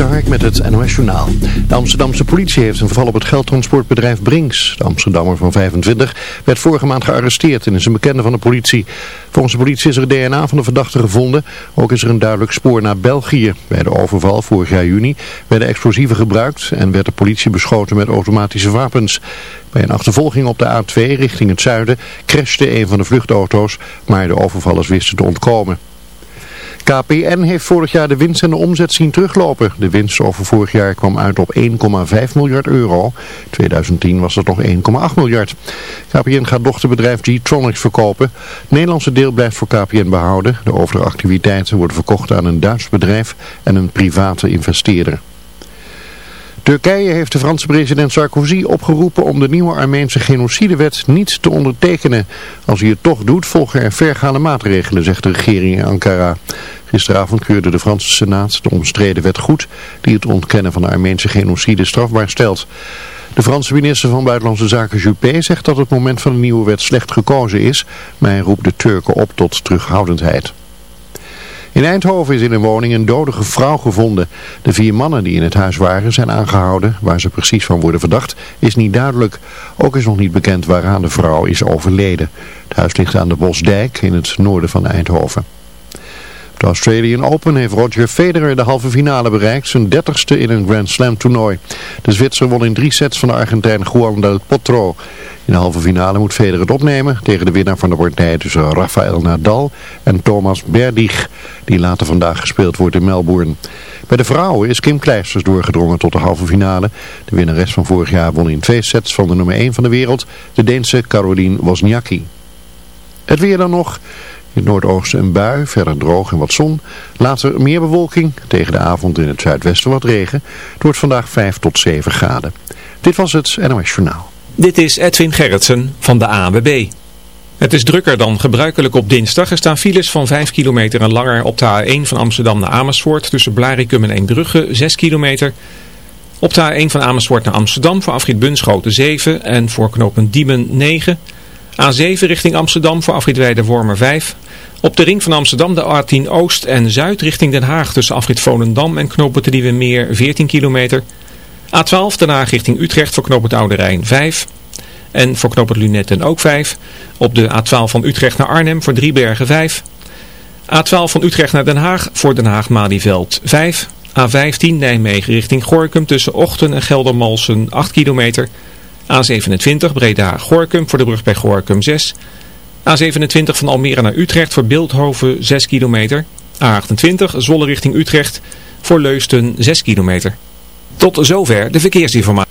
Met het NOS Journaal. De Amsterdamse politie heeft een val op het geldtransportbedrijf Brinks. De Amsterdammer van 25 werd vorige maand gearresteerd en is een bekende van de politie. Volgens de politie is er DNA van de verdachte gevonden. Ook is er een duidelijk spoor naar België. Bij de overval vorig jaar juni werden explosieven gebruikt en werd de politie beschoten met automatische wapens. Bij een achtervolging op de A2 richting het zuiden crashte een van de vluchtauto's, maar de overvallers wisten te ontkomen. KPN heeft vorig jaar de winst en de omzet zien teruglopen. De winst over vorig jaar kwam uit op 1,5 miljard euro. 2010 was dat nog 1,8 miljard. KPN gaat dochterbedrijf G-Tronics verkopen. Het Nederlandse deel blijft voor KPN behouden. De overige activiteiten worden verkocht aan een Duits bedrijf en een private investeerder. Turkije heeft de Franse president Sarkozy opgeroepen om de nieuwe Armeense genocidewet niet te ondertekenen. Als hij het toch doet, volgen er vergaande maatregelen, zegt de regering in Ankara. Gisteravond keurde de Franse Senaat de omstreden wet goed die het ontkennen van de Armeense genocide strafbaar stelt. De Franse minister van Buitenlandse Zaken Juppé zegt dat het moment van de nieuwe wet slecht gekozen is, maar hij roept de Turken op tot terughoudendheid. In Eindhoven is in een woning een dodige vrouw gevonden. De vier mannen die in het huis waren zijn aangehouden. Waar ze precies van worden verdacht is niet duidelijk. Ook is nog niet bekend waaraan de vrouw is overleden. Het huis ligt aan de Bosdijk in het noorden van Eindhoven. De Australian Open heeft Roger Federer de halve finale bereikt, zijn dertigste in een Grand Slam toernooi. De Zwitser won in drie sets van de Argentijn Juan del Potro. In de halve finale moet Federer het opnemen tegen de winnaar van de partij tussen Rafael Nadal en Thomas Berdych, die later vandaag gespeeld wordt in Melbourne. Bij de vrouwen is Kim Kleisters doorgedrongen tot de halve finale. De winnares van vorig jaar won in twee sets van de nummer 1 van de wereld, de Deense Caroline Wozniacki. Het weer dan nog. In het noordoosten een bui, verder droog en wat zon. Later meer bewolking, tegen de avond in het zuidwesten wat regen. Het wordt vandaag 5 tot 7 graden. Dit was het NOS Journaal. Dit is Edwin Gerritsen van de ANWB. Het is drukker dan gebruikelijk op dinsdag. Er staan files van 5 kilometer en langer op de A1 van Amsterdam naar Amersfoort. Tussen Blarikum en Eembrugge 6 kilometer. Op de A1 van Amersfoort naar Amsterdam voor afrit Bunschoten 7 en voor knooppunt Diemen 9 A7 richting Amsterdam voor afrit Wormer 5. Op de ring van Amsterdam de A10 Oost en Zuid richting Den Haag tussen afrit Volendam en knooppunt de Meer 14 kilometer. A12 Den Haag richting Utrecht voor knooppunt Oude Rijn 5. En voor knooppunt Lunetten ook 5. Op de A12 van Utrecht naar Arnhem voor Driebergen 5. A12 van Utrecht naar Den Haag voor Den Haag-Malieveld 5. A15 Nijmegen richting Gorkum tussen Ochten en Geldermalsen 8 kilometer. A27 Breda-Gorkum voor de brug bij Gorkum 6. A27 van Almere naar Utrecht voor Beeldhoven 6 kilometer. A28 Zwolle richting Utrecht voor Leusden 6 kilometer. Tot zover de verkeersinformatie.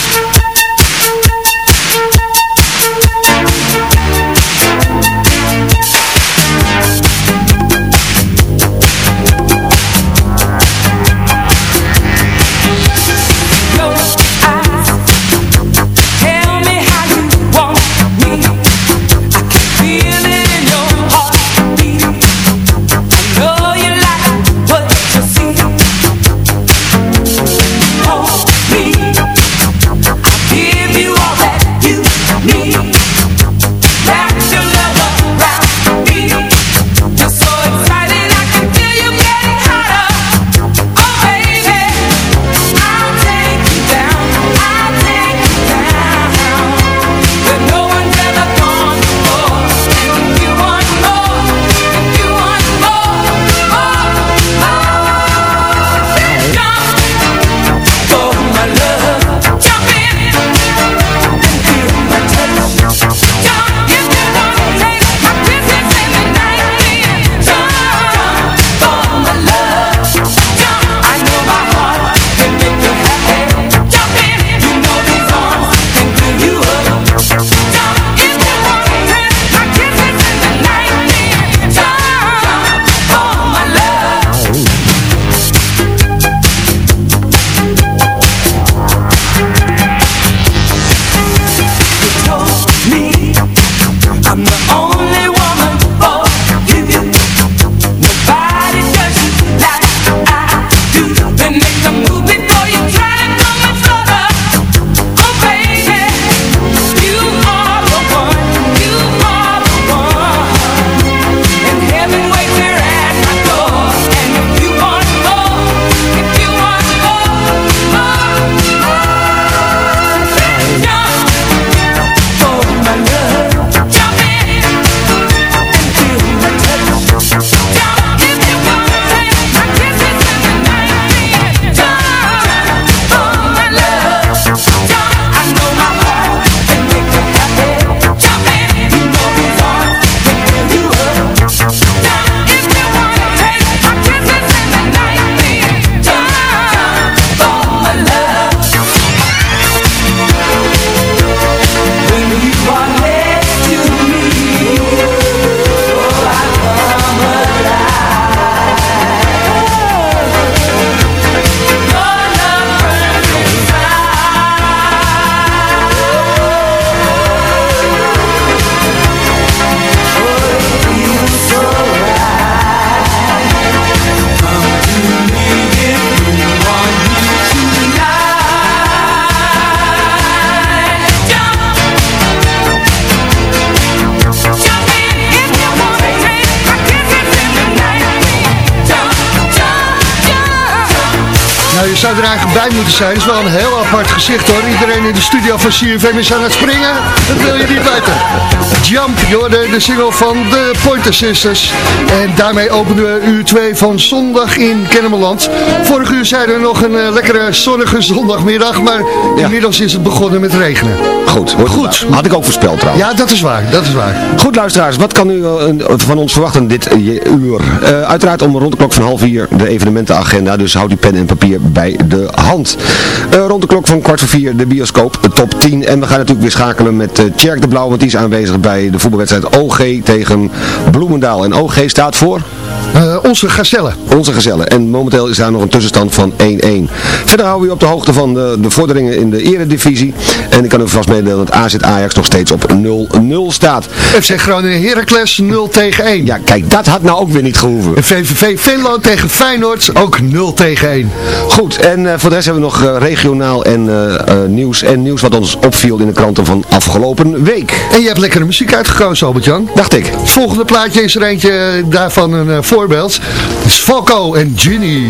Nou, je zou er eigenlijk bij moeten zijn. Het is wel een heel apart gezicht hoor. Iedereen in de studio van CFM is aan het springen. Dat wil je niet weten. Jump, Jorde, de single van de Pointer Sisters. En daarmee openen we uur 2 van zondag in Kennemerland. Vorig uur zeiden we nog een uh, lekkere zonnige zondagmiddag. Maar inmiddels is het begonnen met regenen. Goed, goed. Had ik ook voorspeld trouwens. Ja, dat is waar, dat is waar. Goed luisteraars, wat kan u uh, van ons verwachten dit uur? Uh, uiteraard om rond de klok van half vier de evenementenagenda. Dus houd uw pen en papier bij de hand. Uh, rond de klok van kwart voor vier de bioscoop, de top 10. En we gaan natuurlijk weer schakelen met uh, Tjerk de Blauw, want die is aanwezig bij de voetbalwedstrijd OG tegen Bloemendaal. En OG staat voor? Uh, onze gazellen. Onze gazellen. En momenteel is daar nog een tussenstand van 1-1. Verder houden we u op de hoogte van de, de vorderingen in de eredivisie. En ik kan u vast dat AZ Ajax nog steeds op 0-0 staat. FC Groningen Heracles 0 tegen 1. Ja, kijk, dat had nou ook weer niet gehoeven. VVV Finland tegen Feyenoord ook 0 tegen 1. Goed, en uh, voor de rest hebben we nog uh, regionaal en uh, nieuws. En nieuws wat ons opviel in de kranten van afgelopen week. En je hebt lekkere muziek uitgekozen, Albert-Jan. Dacht ik. Het volgende plaatje is er eentje daarvan een voorbeeld. is Falco en Ginny.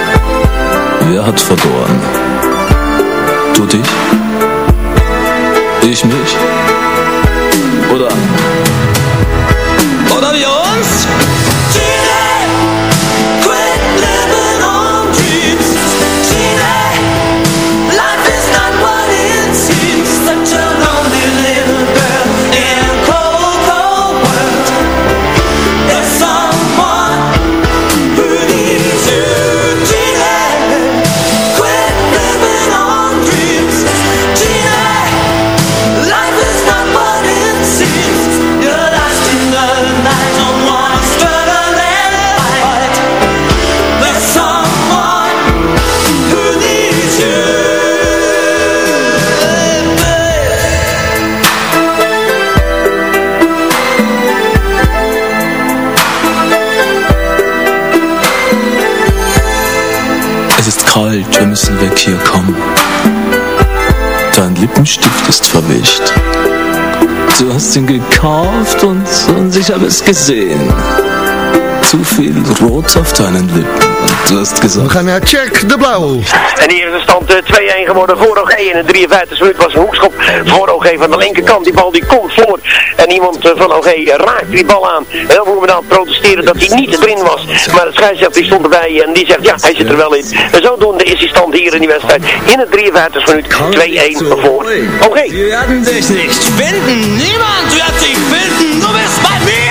Wer hat verloren? Du dich? Ich mich? Oder? Oder kalt, wir müssen weg hier kommen. Dein Lippenstift ist verwischt. Du hast ihn gekauft und, und ich habe es gesehen. Zu viel Rot auf deinen Lippen. Und du hast gesagt... We gaan naar Check de Blauw. En hier is de stand uh, 2-1 geworden voor OG. En in de 53 minuut was een hoekschop voor OG van de linkerkant. Die bal die komt voor. En iemand uh, van OG raakt die bal aan. Heel veel mensen protesteren dat hij niet erin was. Maar de scheidsrechter die stond erbij en die zegt ja, hij zit er wel in. En zodoende is die stand hier in die wedstrijd. In de 53 minuut 2-1 voor OG. Wir werden dich nicht finden. Niemand wird dich finden. Du bist bei mir.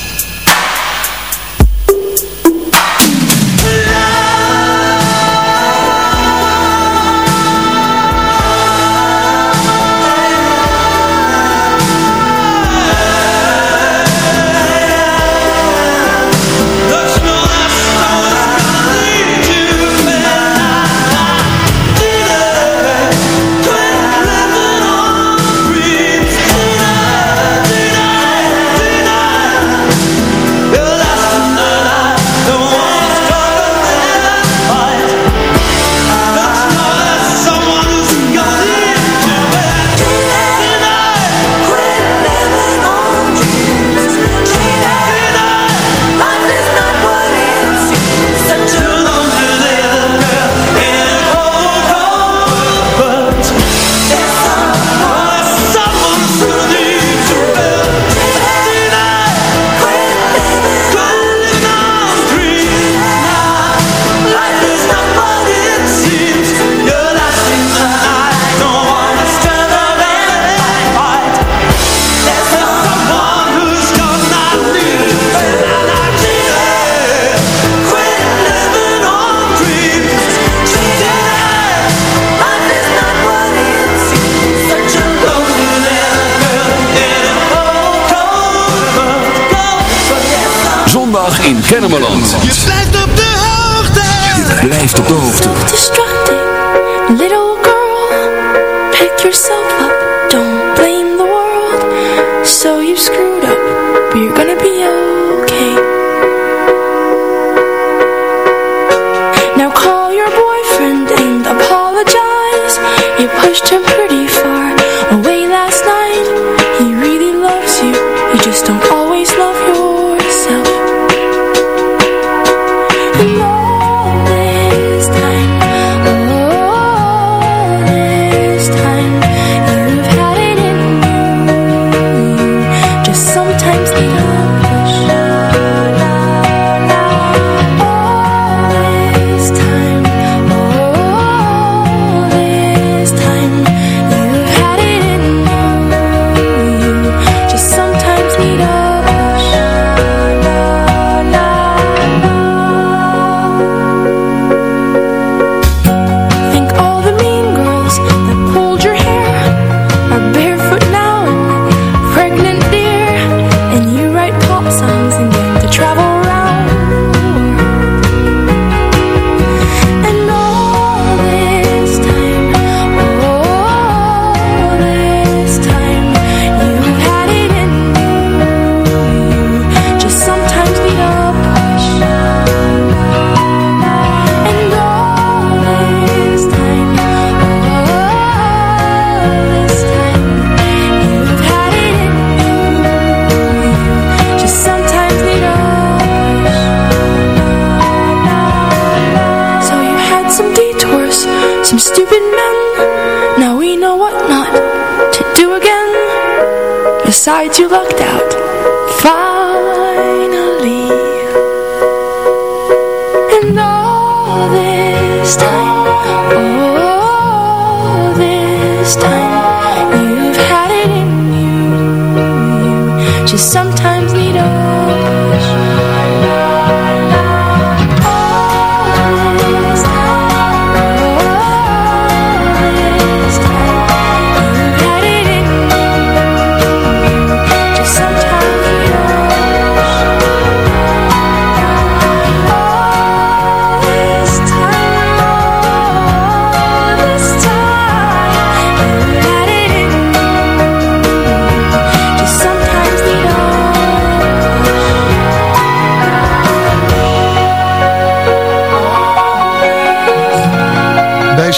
Kennemerland.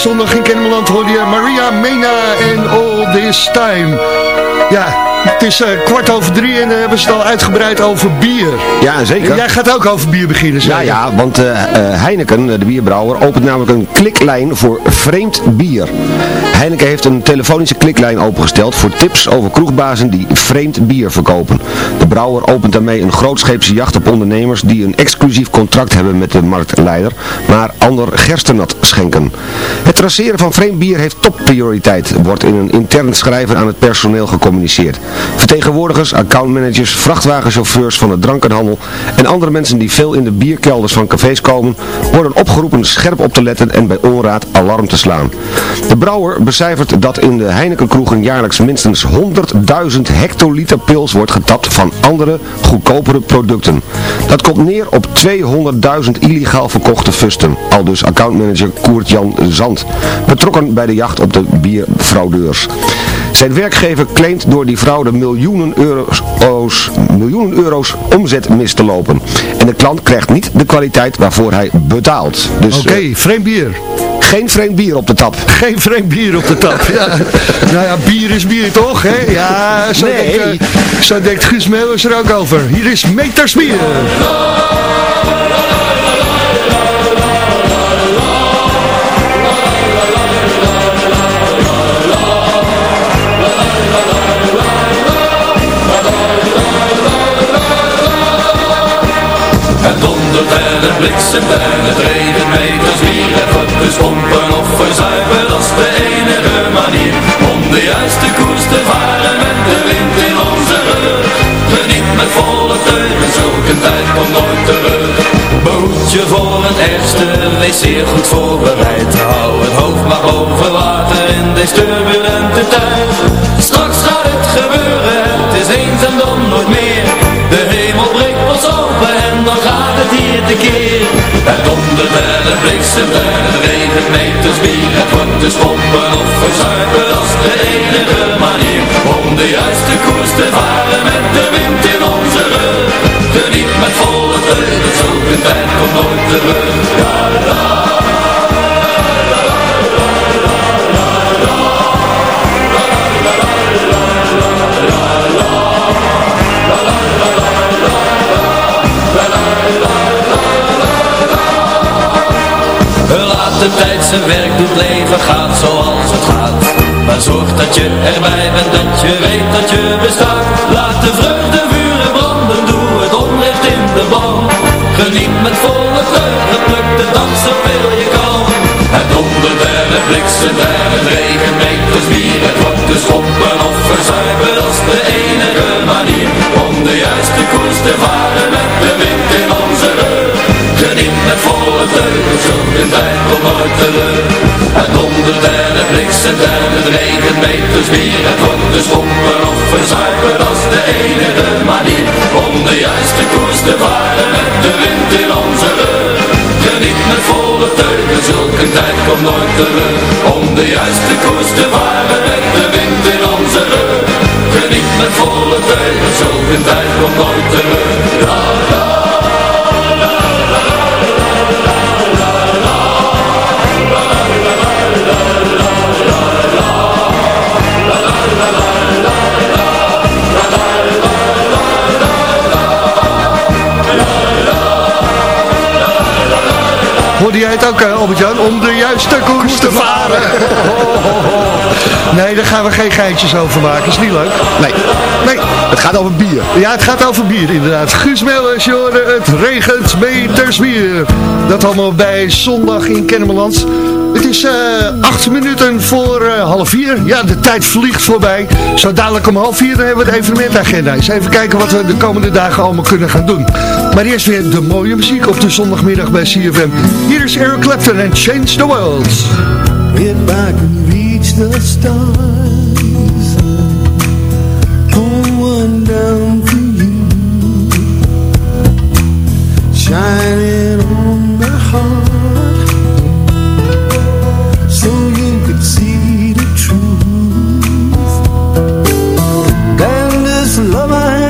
zondag in Kennemerland hoorde je Maria Mena en All This Time. Ja, het is uh, kwart over drie en dan hebben ze het al uitgebreid over bier. Ja, zeker. En jij gaat ook over bier beginnen, Ja, ja, want uh, Heineken, de bierbrouwer, opent namelijk een kliklijn voor vreemd bier. Heineken heeft een telefonische kliklijn opengesteld voor tips over kroegbazen die vreemd bier verkopen. De brouwer opent daarmee een grootscheepse jacht op ondernemers die een exclusief contract hebben met de marktleider, maar ander gerstenat schenken. Het traceren van vreemd bier heeft topprioriteit, wordt in een intern schrijven aan het personeel gecommuniceerd. Vertegenwoordigers, accountmanagers, vrachtwagenchauffeurs van de drankenhandel en andere mensen die veel in de bierkelders van cafés komen, worden opgeroepen scherp op te letten en bij onraad alarm te slaan. De brouwer becijfert dat in de Heinekenkroegen jaarlijks minstens 100.000 hectoliter pils wordt getapt van andere, goedkopere producten. Dat komt neer op 200.000 illegaal verkochte fusten, al dus accountmanager Koert-Jan Zand, betrokken bij de jacht op de bierfraudeurs. Zijn werkgever claimt door die fraude miljoenen euro's, miljoenen euro's omzet mis te lopen. En de klant krijgt niet de kwaliteit waarvoor hij betaalt. Dus, Oké, okay, vreemd bier. Geen vreemd bier op de tap. Geen vreemd bier op de tap. Ja. nou ja, bier is bier toch, hè? Ja, zo, nee. denkt, uh, zo denkt Guus Meeuwers er ook over. Hier is Metersbier. en en het regent meters bier. Wordt dus pompen of verzuipen, dat de enige manier om de juiste koers te varen met de wind in onze rug. Geniet met volle teugen, zulke tijd komt nooit terug. Behoed je voor het ergste, wees zeer goed voorbereid. Hou het hoofd maar boven water in deze turbulente tijd. Straks gaat het gebeuren, het is eens en dan nooit meer. De hemel breekt pas open en dan gaat het hier te keer. Het dondert en het bliksemt en het regent meters bier. Het wordt dus pompen of verzuipen, dat is de enige manier. Om de juiste koers te varen met de wind in onze rug. Geniet met volle teugen, zulke tijd komt nooit terug. Ja, de tijd zijn werk doet, leven gaat zoals het gaat. Maar zorg dat je erbij bent, dat je weet dat je bestaat. Laat de vreugde vuren branden, doe het onrecht in de ban. Geniet met volle teugen, pluk de dag zoveel je kan. Het dondert en het bliksemt en het regen meters bier. Het wordt dus schoppen of verzuipen, is de enige manier. Om de juiste koers te varen met de wind in onze rug. Geniet met volle teugen, tijd komt nooit. Het dondert en het bliksemt en het regent meters weer. Het wordt dus schoppen of verzuipen, is de enige manier. Om de juiste koers te varen met de wind in onze rug. Geniet met volle teugen, zulke tijd komt nooit terug. Om de juiste koers te varen met de wind in onze rug. Geniet met volle teugen, zulke tijd komt nooit terug. La, la. Jij het ook, uh, Albert-Jan? Om de juiste koers te varen. nee, daar gaan we geen geintjes over maken. Is niet leuk. Nee. Nee. Het gaat over bier. Ja, het gaat over bier, inderdaad. Guus Meeuwers, je het regent metersbier. Dat allemaal bij zondag in Kennemerland. Het is uh, acht minuten voor uh, half vier. Ja, de tijd vliegt voorbij. Zo dadelijk om half vier dan hebben we het evenementagenda. Eens even kijken wat we de komende dagen allemaal kunnen gaan doen. Maar eerst weer de mooie muziek op de zondagmiddag bij CFM. Hier is Eric Clapton en Change the World. If I can reach the stars one down for you Shining love I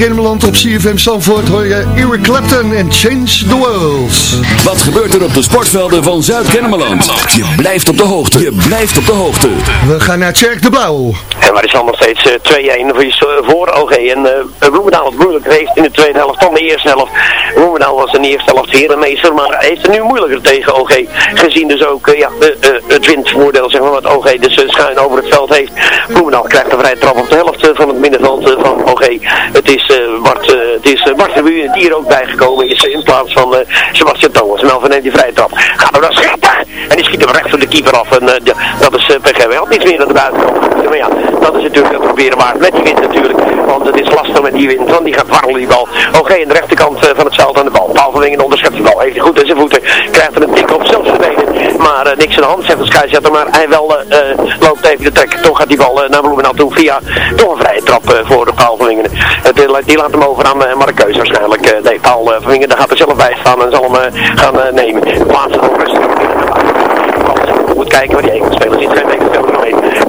Kennemerland op CFM Zandvoort hoor je Eric Clapton en Change the World. Wat gebeurt er op de sportvelden van Zuid-Kennemerland? Je blijft op de hoogte. Je blijft op de hoogte. We gaan naar Tjerk de Blauw. Is dan nog steeds eh, 2-1 voor, je- voor OG. En eh Bloemendaal het moeilijk heeft in de tweede helft dan de eerste helft. Bloemendaal was in de eerste helft herenmeester, maar heeft het nu moeilijker tegen OG. Gezien dus ook eh, ja, eh, het windvoordeel zeg maar, wat OG dus eh, schuin over het veld heeft. Bloemendaal krijgt een vrije trap op de helft eh, van het middenveld eh, van OG. Het is eh, Bart, eh, het is eh, Bart de Buur die er ook bijgekomen is eh, in plaats van eh, Sebastian Thomas. Melvin neemt die vrije trap. Gaat er dan schieten! En die schiet hem recht voor de keeper af. En eh, dat is uh, PG wel niets meer dan de buitenkant. Maar ja, dat is natuurlijk het proberen waard met die wind natuurlijk. Want het is lastig met die wind, want die gaat warrelen die bal. Oké, aan de rechterkant eh, van het veld aan de bal. Paul van Wingen onderschept die bal. Heeft hij goed in zijn voeten. Krijgt er een tik op, zelfs benen. Maar eh, niks aan de hand, zegt de scheidsrechter. Maar hij wel eh, loopt even de trek. Toch gaat die bal naar Bloemendaal toe via toch een vrije trap voor de Paul van Wingen. Die, laat hem over aan uh, Markeus waarschijnlijk. Nee, Paul van Wingen daar gaat er zelf bij staan en zal hem gaan nemen. Plaatsen dan rustig. Moet kijken waar die Engelspeler zit. Geen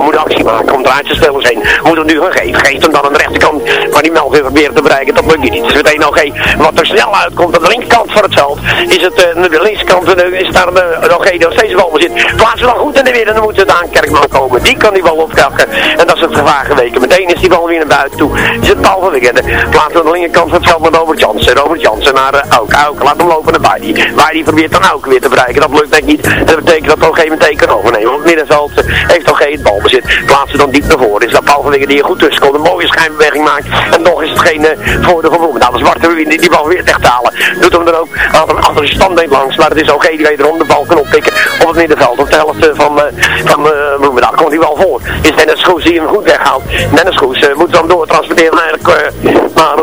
Nog moeten actie maken om draait zijn spelers heen. We moeten hem nu gaan geven. Geeft hem dan aan de rechterkant. Maar die Melvin proberen te bereiken. Dat lukt niet. Is meteen OG. Wat er snel uitkomt aan de linkerkant van het veld. Is het uh, de linkerkant. Uh, is daar een OG die nog steeds bal bezit. Plaatsen dan goed in de weer. En dan moet het aan Kerkman komen. Die kan die bal opkrakken. En dat is het gevaar geweken. Meteen is die bal weer naar buiten toe. Is het Paul van Wiggenden. Plaatsen aan de linkerkant van het veld met Robert Jansen. Robert Jansen naar uh, Auk. Auk laat hem lopen naar Baidi. Baidi probeert dan ook weer te bereiken. Dat lukt denk ik niet. Dat betekent dat OG meteen kan overnemen. Want het middenveld uh, heeft OG het Plaatsen dan diep naar voren. Is dat Paul van die er goed tussen komt. Een mooie schijnbeweging maakt. En nog is het geen uh, voordeel van Bloemendaal. De zwarte die die bal weer echt halen. Doet hem dan ook achter, achter de standbeet langs. Maar het is OG die wederom de bal kan oppikken op het middenveld. Op de helft van, uh, van uh, Bloemendaal komt hij wel voor. Is Dennis Goes die hem goed weghaalt. Dennis uh, moet dan doortransporteren eigenlijk naar,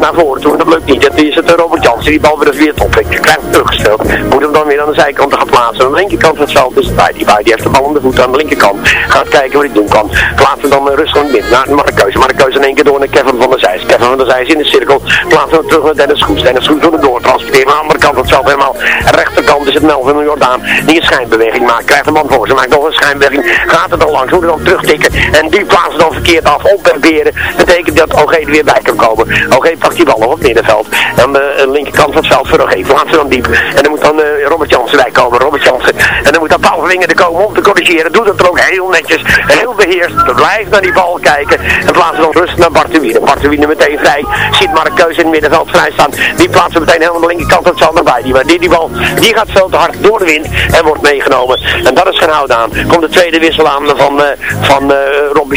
naar voren toe. Dat lukt niet. Dat is het Robert Jansen die bal weer weer oppikt. Krijgt hem teruggespeeld. Moet hem dan weer aan de zijkant gaan plaatsen. Aan de linkerkant van het veld is het bij die. Die heeft de bal om de voet aan de linkerkant. Gaat kijken wat hij doen kan. Plaatsen dan rustig in midden. Naar Marcus. Marcus in één keer door naar Kevin van der Zijs. Kevin van der Zijs in de cirkel. Plaatsen we terug naar Dennis Goes. Dennis Goes door door transporteren. Aan de andere kant het veld helemaal. Rechterkant is het Melvin Jordaan. Die een schijnbeweging maakt. Krijgt een man voor. Ze maakt nog een schijnbeweging. Gaat er dan langs. Er dan terugtikken. En die plaatsen dan verkeerd af. Opberberen. Betekent dat OG er weer bij kan komen. OG pakt die bal op het middenveld. Aan de linkerkant van het veld voor OG. Plaatsen dan diep. En dan moet dan uh, Robert Jansen komen. Robert. En dan moet dan Paul er komen om te corrigeren. Doet het er ook heel netjes. Heel beheerst. Blijft naar die bal kijken. En plaatsen dan rustig naar Bart de Wiene. Bart de Wiene meteen vrij. Ziet Mark Keus in het middenveld vrij staan. Die plaatsen meteen helemaal de linkerkant van het veld naar bij. Die, die, die bal die gaat veel te hard door de wind. En wordt meegenomen. En dat is geen aan. Komt de tweede wissel aan van, uh, van uh, Rob.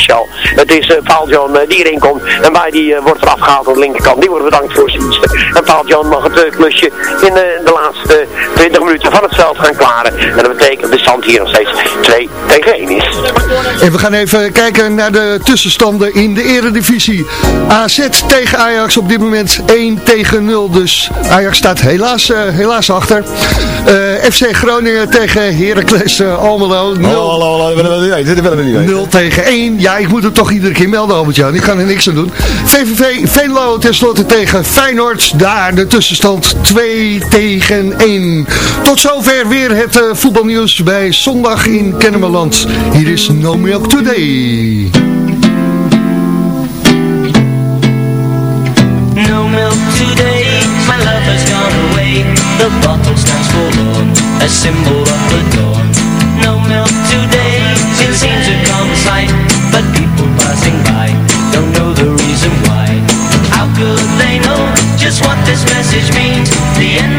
Het is uh, Paul John die erin komt. En bij die wordt er afgehaald aan de linkerkant. Die wordt bedankt voor zijn diensten. En Paul John mag het klusje in de laatste 20 minuten van het veld gaan klaren. En dat betekent de stand hier nog steeds 2 tegen 1 is. En we gaan even kijken naar de tussenstanden in de eredivisie. AZ tegen Ajax op dit moment 1 tegen 0. Dus Ajax staat helaas, uh, helaas achter. Uh, FC Groningen tegen Heracles uh, Almelo. 0, hallo, hallo, hallo, dat willen we niet weten. Dat willen we niet weten. 0 tegen 1. Ja, ik moet het toch iedere keer melden, Albert-Jan. Ik kan er niks aan doen. VVV Venlo tenslotte tegen Feyenoord. Daar de tussenstand 2 tegen 1. Tot zover weer het uh, voetbalnieuws bij Zondag in Kennemerland. Hier is No Milk Today. No milk today, my love has gone away. The bottle stands forlorn, a symbol of the dawn. No milk today, it seems to come in sight, but people passing by don't know the reason why. How could they know just what this message means? The end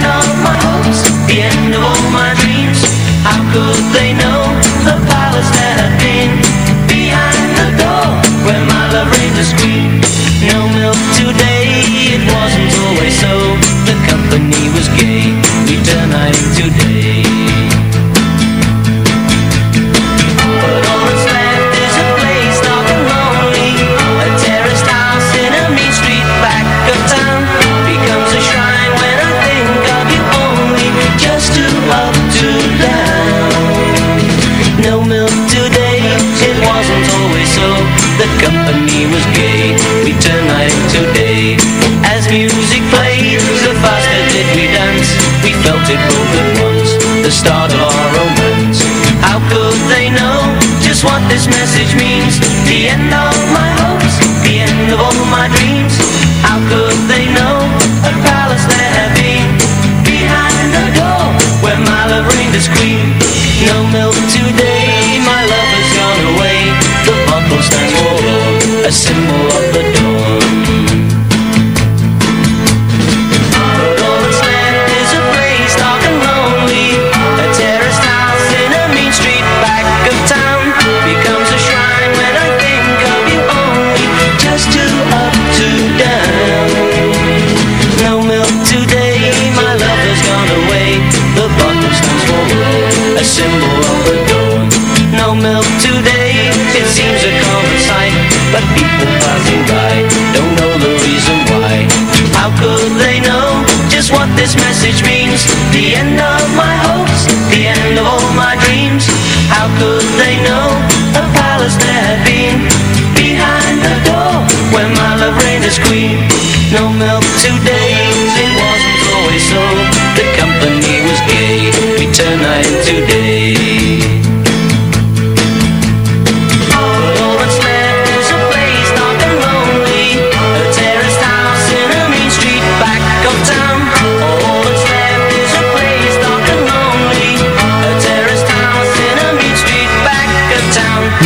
message means? The end of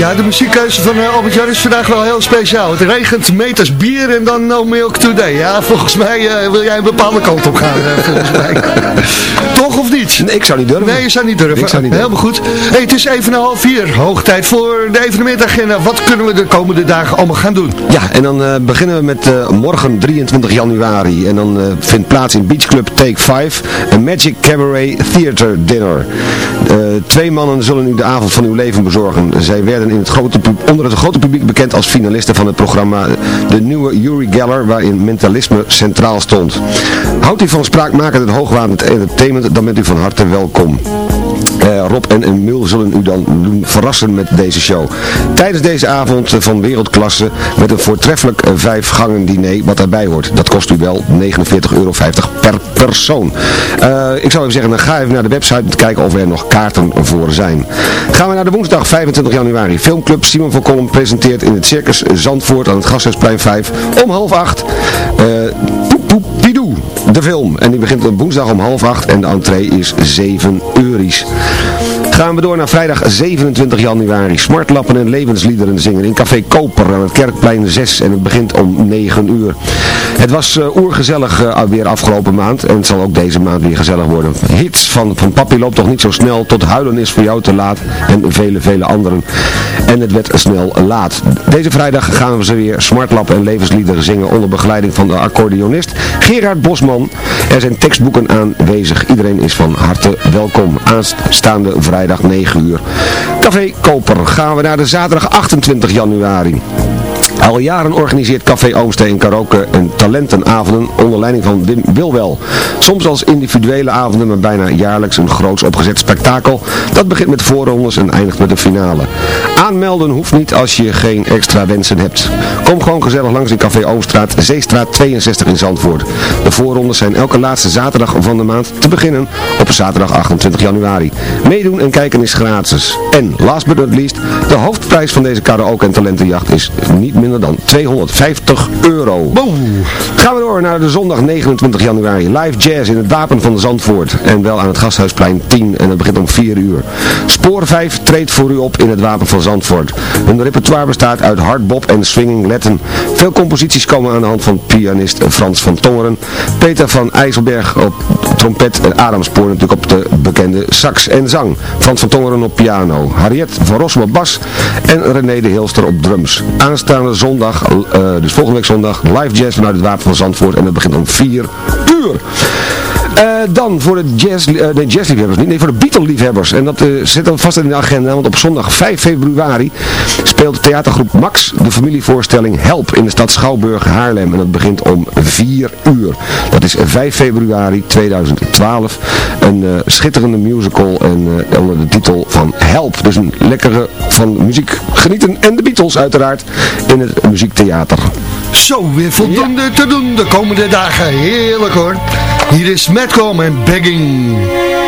Ja, de muziekkeuze van uh, Albert Jan is vandaag wel heel speciaal. Het regent meters bier en dan No Milk Today. Ja, volgens mij uh, wil jij een bepaalde kant op gaan, uh, volgens mij. Toch of niet? Nee, ik zou niet durven. Nee, je zou niet durven. Ik zou niet durven. Helemaal goed. Hey, het is even een half vier. Hoog tijd voor de evenementagenda. Wat kunnen we de komende dagen allemaal gaan doen? Ja, en dan uh, beginnen we met morgen 23 januari. En dan vindt plaats in Beach Club Take 5 een Magic Cabaret Theater Dinner. Twee mannen zullen u de avond van uw leven bezorgen. Zij werden in het grote, onder het grote publiek bekend als finalisten van het programma De Nieuwe Yuri Geller, waarin mentalisme centraal stond. Houdt u van spraakmakend en hoogwaardig entertainment, dan bent u van harte welkom. Uh, Rob en Emil zullen u dan doen verrassen met deze show. Tijdens deze avond van wereldklasse met een voortreffelijk uh, vijf gangen diner wat daarbij hoort. Dat kost u wel 49,50 euro per persoon. Ik zou even zeggen, dan ga even naar de website om te kijken of er nog kaarten voor zijn. Gaan we naar de woensdag 25 januari. Filmclub Simon van Kolm presenteert in het Circus Zandvoort aan het Gasthuisplein 5 om half acht. Poep Poep de film. En die begint op woensdag om half acht en de entree is 7 euro's. Gaan we door naar vrijdag 27 januari. Smartlappen en levensliederen zingen in Café Koper aan het Kerkplein 6 en het begint om 9 uur. Het was uh, oergezellig uh, weer afgelopen maand en het zal ook deze maand weer gezellig worden. Hits van, van Papi loopt toch niet zo snel, tot huilen is voor jou te laat en vele vele anderen. En het werd snel laat. Deze vrijdag gaan we ze weer Smartlappen en levensliederen zingen onder begeleiding van de accordeonist Gerard Bosman. Er zijn tekstboeken aanwezig. Iedereen is van harte welkom. Aanstaande vrijdag 9 uur. Café Koper. Gaan we naar de zaterdag 28 januari. Al jaren organiseert Café Oomsteen Karaoke een talentenavonden onder leiding van Wim Wilwel. Soms als individuele avonden, maar bijna jaarlijks een groots opgezet spektakel. Dat begint met voorrondes en eindigt met de finale. Aanmelden hoeft niet als je geen extra wensen hebt. Kom gewoon gezellig langs in Café Oomstraat, Zeestraat 62 in Zandvoort. De voorrondes zijn elke laatste zaterdag van de maand te beginnen op zaterdag 28 januari. Meedoen en kijken is gratis. En, last but not least, de hoofdprijs van deze karaoke en talentenjacht is niet minder dan 250 euro. Boom. Gaan we door naar de zondag 29 januari. Live jazz in het Wapen van de Zandvoort. En wel aan het Gasthuisplein 10 en het begint om 4 uur. Spoor 5 treedt voor u op in het Wapen van Zandvoort. Hun repertoire bestaat uit hardbop en swinging letten. Veel composities komen aan de hand van pianist Frans van Tongeren. Peter van IJsselberg op trompet en Adam Spoor natuurlijk op de bekende sax en zang. Frans van Tongeren op piano. Harriet van Rossum op bas en René de Hilster op drums. Aanstaande zondag, uh, dus volgende week zondag, live jazz vanuit het Wapen van Zandvoort en dat begint om 4 uur. Uh, dan voor de, jazz, de jazzliefhebbers, niet, nee voor de Beatle-liefhebbers. En dat uh, zit dan vast in de agenda, want op zondag 5 februari speelt de theatergroep Max de familievoorstelling Help in de stad Schouwburg Haarlem. En dat begint om 4 uur. Dat is 5 februari 2012. Een schitterende musical en onder de titel van Help. Dus een lekkere van muziek genieten en de Beatles uiteraard in het muziektheater. Zo, weer voldoende ja. te doen de komende dagen. Heerlijk hoor. Hier is Madcom en Begging.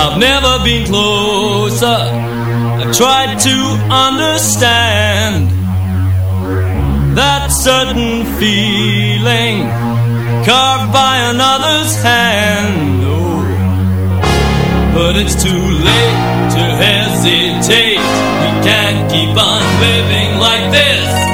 I've never been closer. I've tried to understand that certain feeling carved by another's hand. Oh, but it's too late to hesitate. We can't keep on living like this.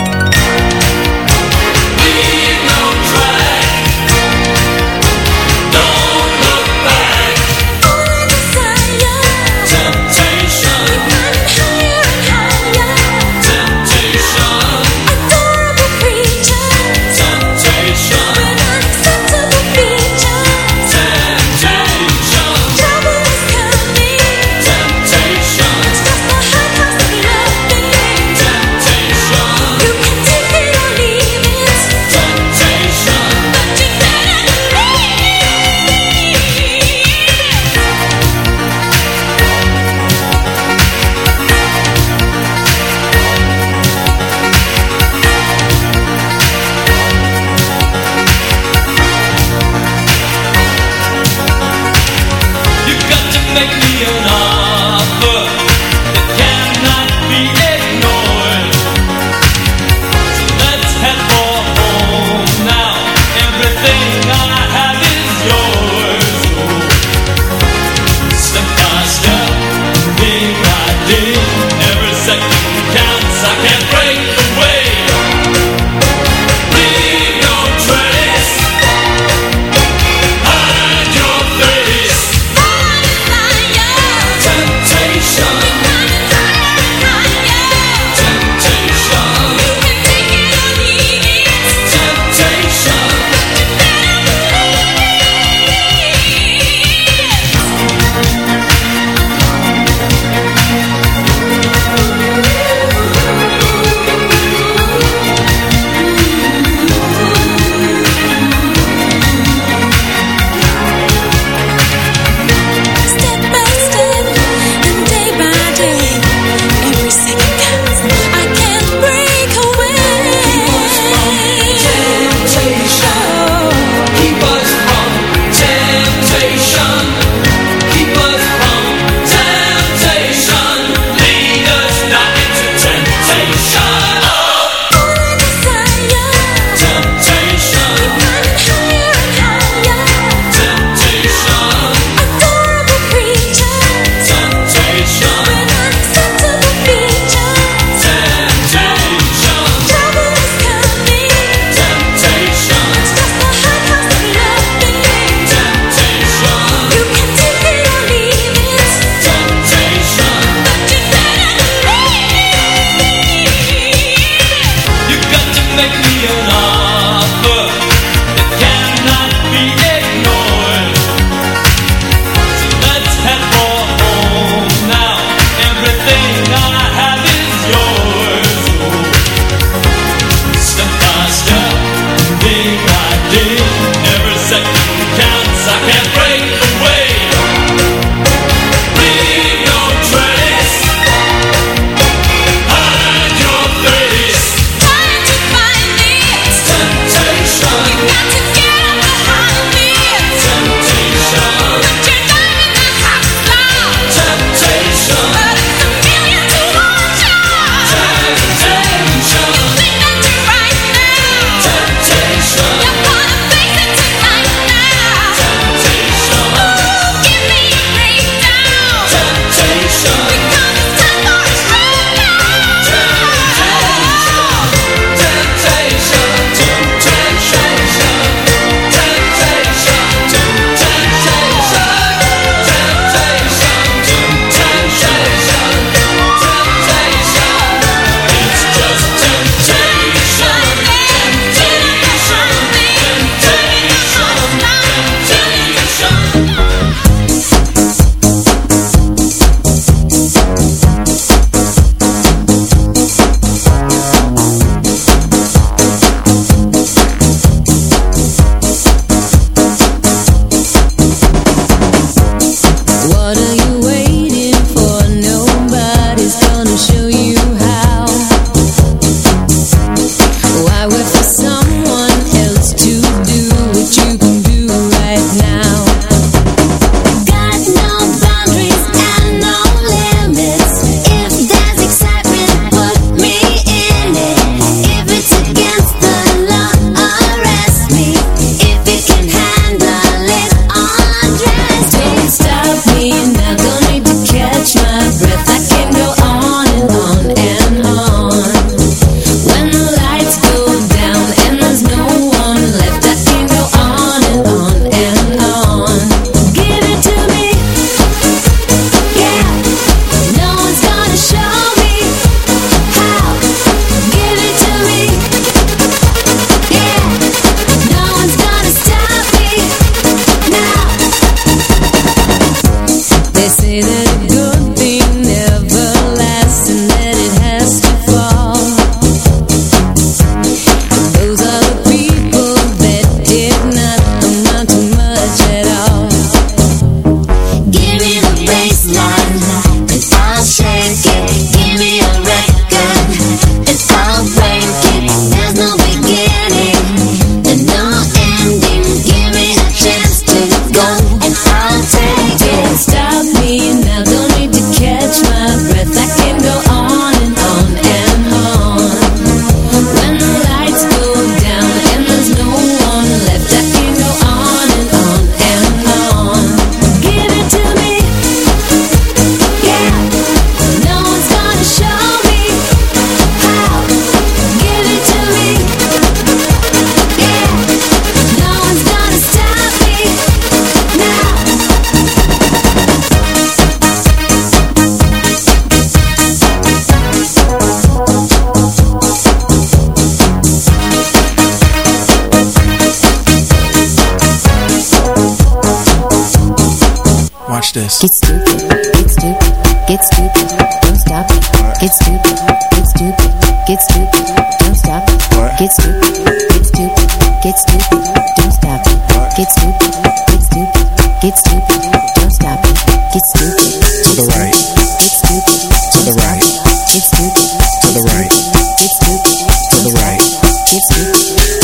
Music.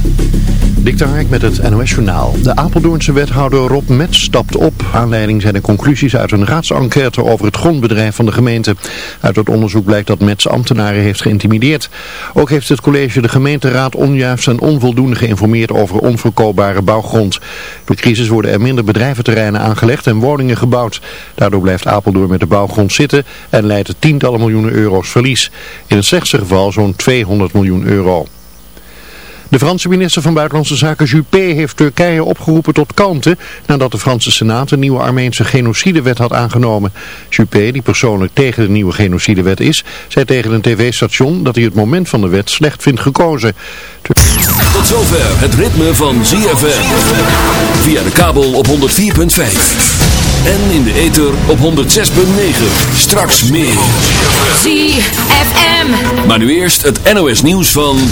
Dik de Hark met het NOS-journaal. De Apeldoornse wethouder Rob Metz stapt op. Aanleiding zijn de conclusies uit een raadsenquête over het grondbedrijf van de gemeente. Uit het onderzoek blijkt dat Metz ambtenaren heeft geïntimideerd. Ook heeft het college de gemeenteraad onjuist en onvoldoende geïnformeerd over onverkoopbare bouwgrond. Door crisis worden er minder bedrijventerreinen aangelegd en woningen gebouwd. Daardoor blijft Apeldoorn met de bouwgrond zitten en leidt het tientallen miljoenen euro's verlies. In het slechtste geval zo'n 200 miljoen euro. De Franse minister van Buitenlandse Zaken Juppé heeft Turkije opgeroepen tot kalmte nadat de Franse Senaat een nieuwe Armeense genocidewet had aangenomen. Juppé, die persoonlijk tegen de nieuwe genocidewet is, zei tegen een tv-station dat hij het moment van de wet slecht vindt gekozen. Tot zover het ritme van ZFM. Via de kabel op 104.5. En in de ether op 106.9. Straks meer. ZFM. Maar nu eerst het NOS nieuws van...